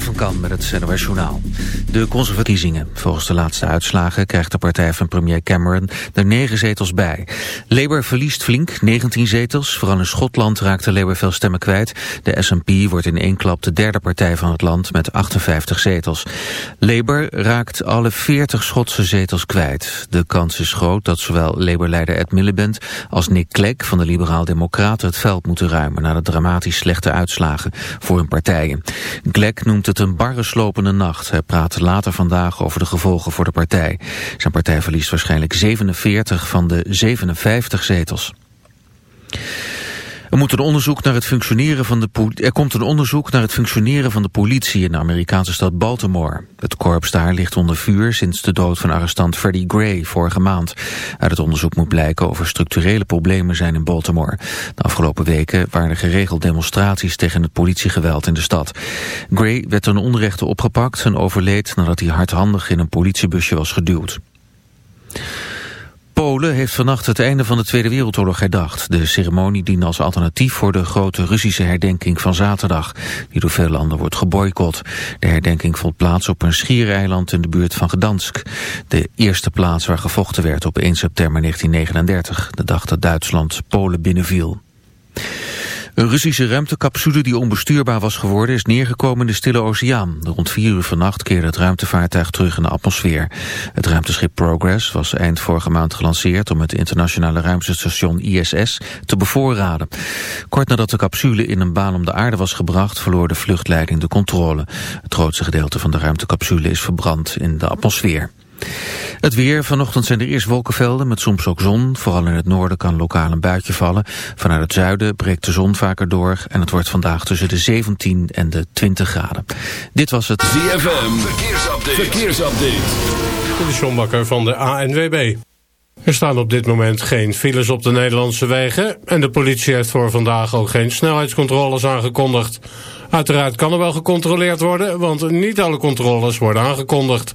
Van Kan met het NOS Journaal. De conservatiezingen. Volgens de laatste uitslagen krijgt de partij van premier Cameron er negen zetels bij. Labour verliest flink, 19 zetels. Vooral in Schotland raakte Labour veel stemmen kwijt. De SNP wordt in één klap de derde partij van het land met 58 zetels. Labour raakt alle 40 Schotse zetels kwijt. De kans is groot dat zowel Labour-leider Ed Miliband als Nick Clegg van de Liberaal-Democraten het veld moeten ruimen na de dramatisch slechte uitslagen voor hun partijen. Gleck noemt het een barre slopende nacht. Hij praat later vandaag over de gevolgen voor de partij. Zijn partij verliest waarschijnlijk 47 van de 57 zetels. Er, een onderzoek naar het functioneren van de er komt een onderzoek naar het functioneren van de politie in de Amerikaanse stad Baltimore. Het korps daar ligt onder vuur sinds de dood van arrestant Freddie Gray vorige maand. Uit het onderzoek moet blijken of er structurele problemen zijn in Baltimore. De afgelopen weken waren er geregeld demonstraties tegen het politiegeweld in de stad. Gray werd ten onrechte opgepakt en overleed nadat hij hardhandig in een politiebusje was geduwd. Polen heeft vannacht het einde van de Tweede Wereldoorlog herdacht. De ceremonie diende als alternatief voor de grote Russische herdenking van zaterdag, die door veel landen wordt geboycott. De herdenking vond plaats op een schiereiland in de buurt van Gdansk. De eerste plaats waar gevochten werd op 1 september 1939, de dag dat Duitsland Polen binnenviel. Een Russische ruimtecapsule die onbestuurbaar was geworden is neergekomen in de Stille Oceaan. Rond vier uur vannacht keerde het ruimtevaartuig terug in de atmosfeer. Het ruimteschip Progress was eind vorige maand gelanceerd om het internationale ruimtestation ISS te bevoorraden. Kort nadat de capsule in een baan om de aarde was gebracht verloor de vluchtleiding de controle. Het grootste gedeelte van de ruimtecapsule is verbrand in de atmosfeer. Het weer. Vanochtend zijn er eerst wolkenvelden met soms ook zon. Vooral in het noorden kan lokaal een buitje vallen. Vanuit het zuiden breekt de zon vaker door. En het wordt vandaag tussen de 17 en de 20 graden. Dit was het ZFM. Verkeersupdate. Verkeersupdate. De John Bakker van de ANWB. Er staan op dit moment geen files op de Nederlandse wegen... en de politie heeft voor vandaag ook geen snelheidscontroles aangekondigd. Uiteraard kan er wel gecontroleerd worden... want niet alle controles worden aangekondigd.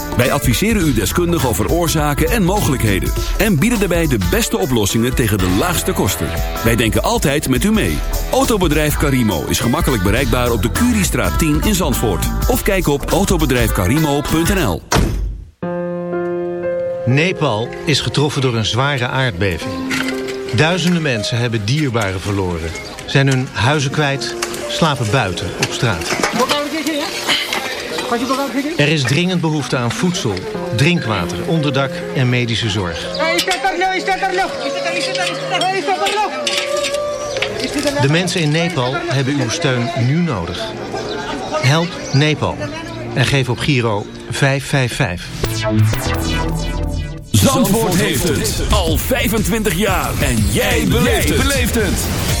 Wij adviseren u deskundig over oorzaken en mogelijkheden. En bieden daarbij de beste oplossingen tegen de laagste kosten. Wij denken altijd met u mee. Autobedrijf Carimo is gemakkelijk bereikbaar op de Curiestraat 10 in Zandvoort. Of kijk op autobedrijfcarimo.nl Nepal is getroffen door een zware aardbeving. Duizenden mensen hebben dierbaren verloren. Zijn hun huizen kwijt, slapen buiten op straat. Er is dringend behoefte aan voedsel, drinkwater, onderdak en medische zorg. De mensen in Nepal hebben uw steun nu nodig. Help Nepal en geef op Giro 555. Zandvoort heeft het al 25 jaar. En jij beleeft het.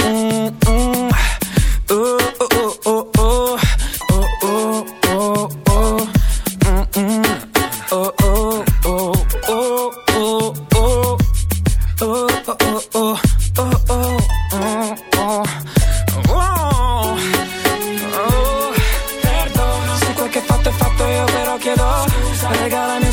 mm, mm. Oh,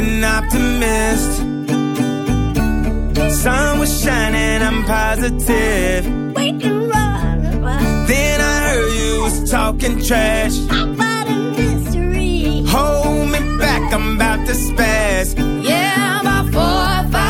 an optimist. Sun was shining, I'm positive. We can run, run. Then I heard you was talking trash. about a mystery. Hold me back, I'm about to spaz. Yeah, I'm about four or five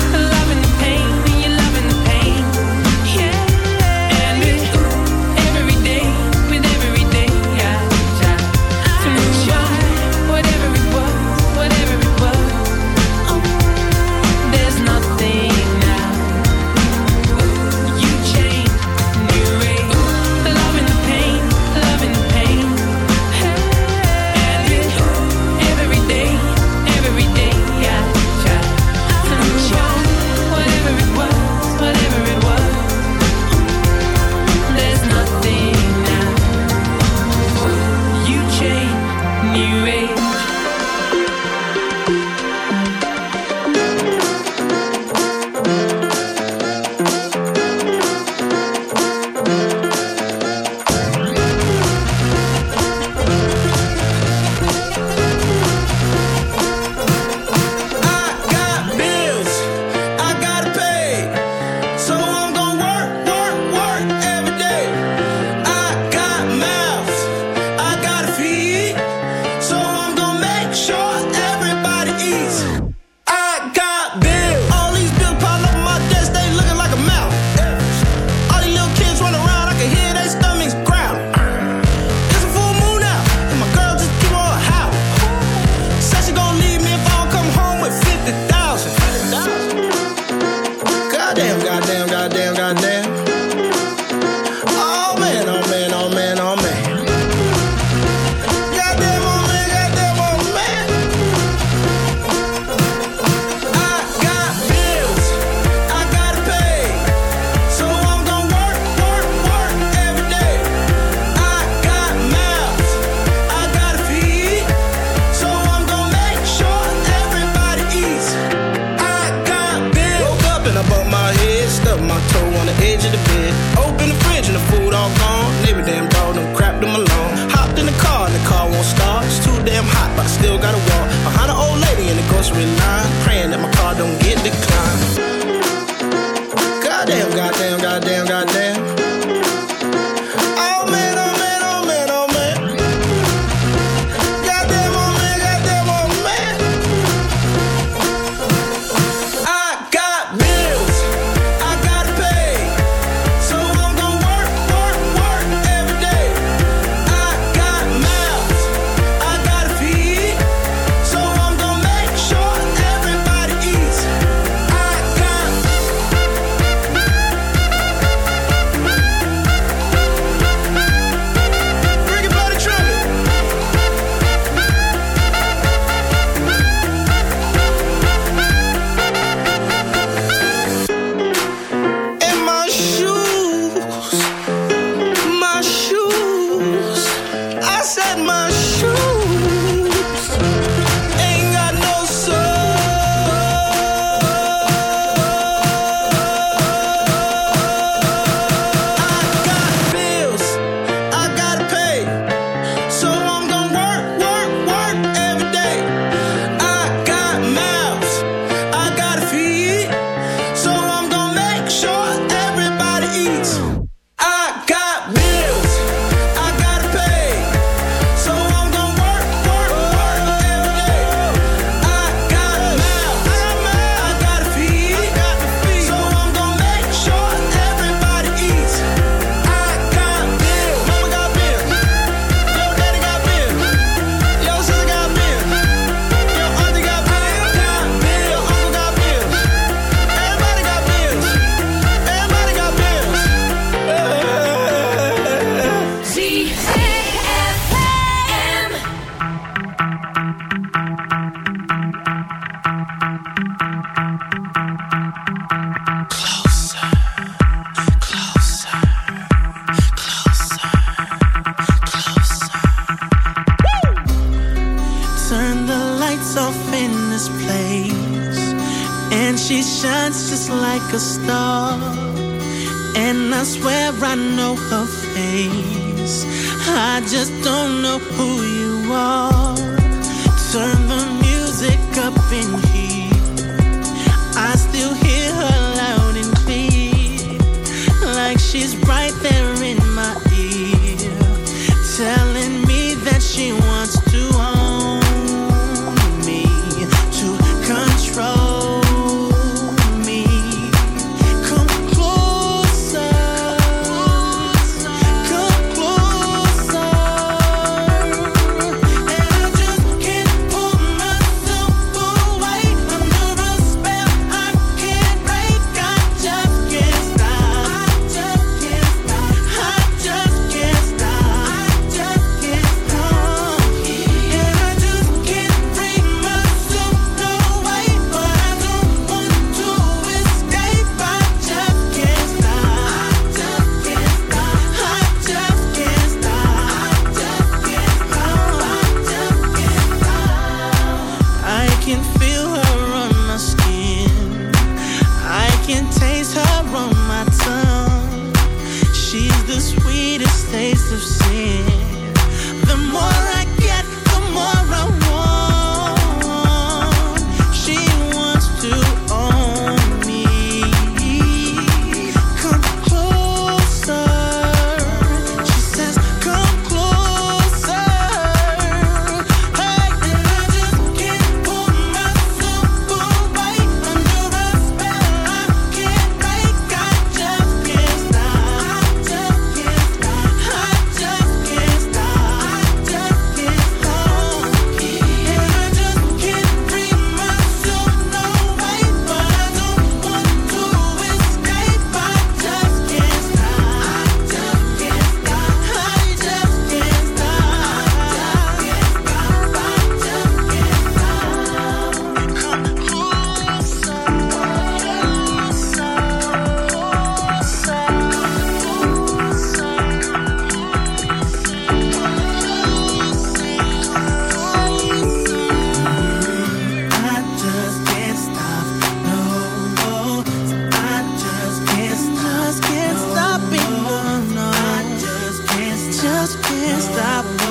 Can't stop,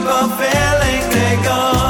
people feeling they go.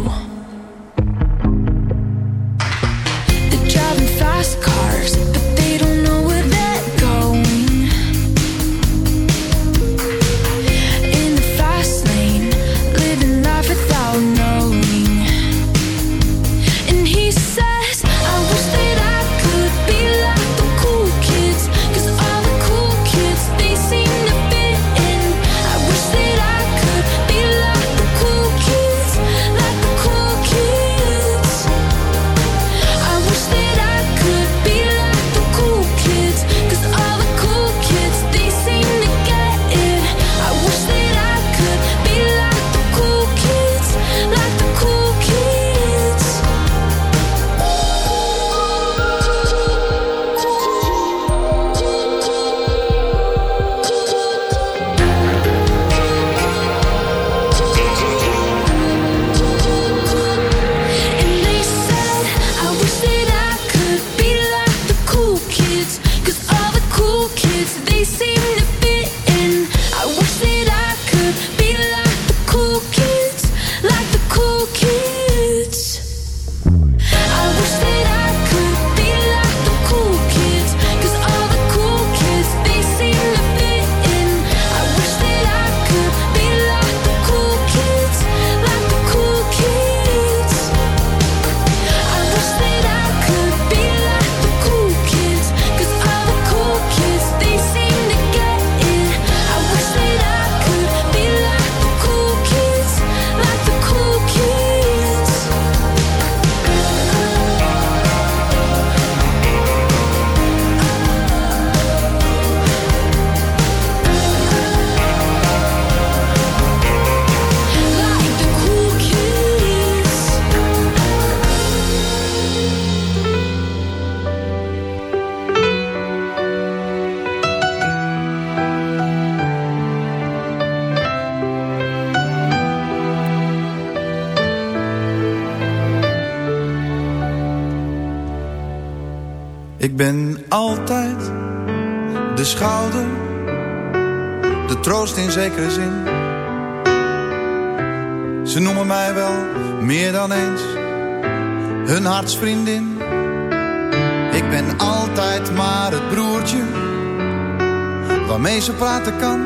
Waarmee praten kan.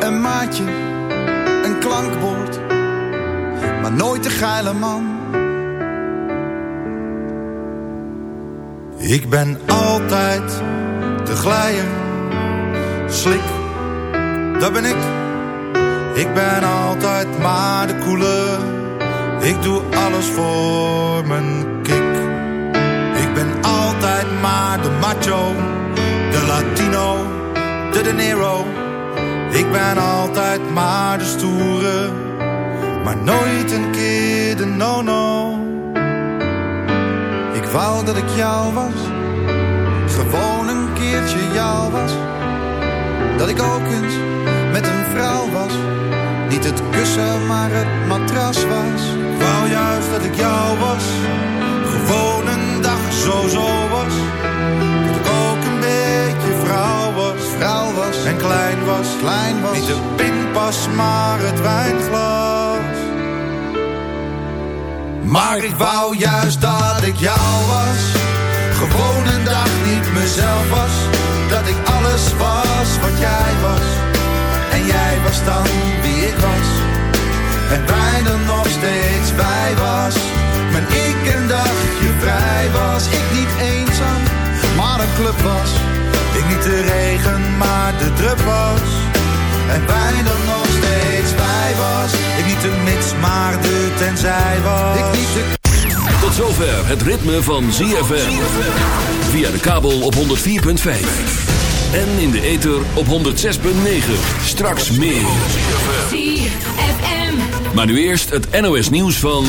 Een maatje, een klankbord, maar nooit de geile man. Ik ben altijd de glijer, slik, dat ben ik. Ik ben altijd maar de koele, ik doe alles voor mijn kick. Ik ben altijd maar de macho, de latino, de de nero. Ik ben altijd maar de stoere, maar nooit een keer de no-no. Ik wou dat ik jou was, gewoon een keertje jou was. Dat ik ook eens met een vrouw was, niet het kussen maar het matras was. Ik wou juist dat ik jou was, gewoon een dag zo zo was. Vrouw was, en klein was, klein was. Niet de pinpas maar het wijnglas. Maar ik wou juist dat ik jou was. Gewoon een dag niet mezelf was. Dat ik alles was wat jij was. En jij was dan wie ik was. En bijna nog steeds wij was. Maar ik een dagje vrij was. Ik niet eenzaam, maar een club was. Ik niet de regen, maar de drup was. En bijna nog steeds wij was. Ik niet de mits, maar de tenzij was. Ik niet de Tot zover het ritme van ZFM. Via de kabel op 104.5. En in de ether op 106.9. Straks meer. ZFM. Maar nu eerst het NOS nieuws van...